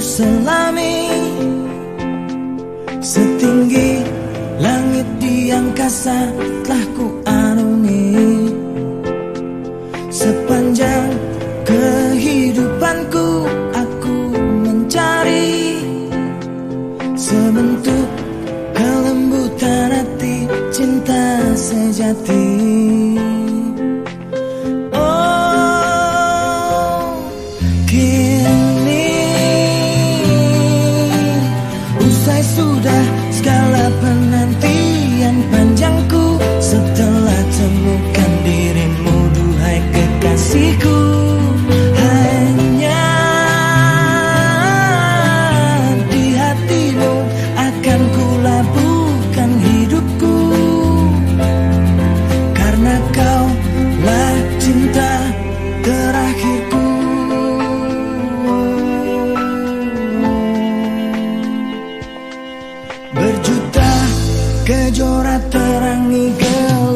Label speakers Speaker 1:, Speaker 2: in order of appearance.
Speaker 1: selami. Setinggi langit di angkasa telah ku anungi Sepanjang kehidupanku aku mencari. Sebentuk kelembutan hati cinta sejati menerangi gelap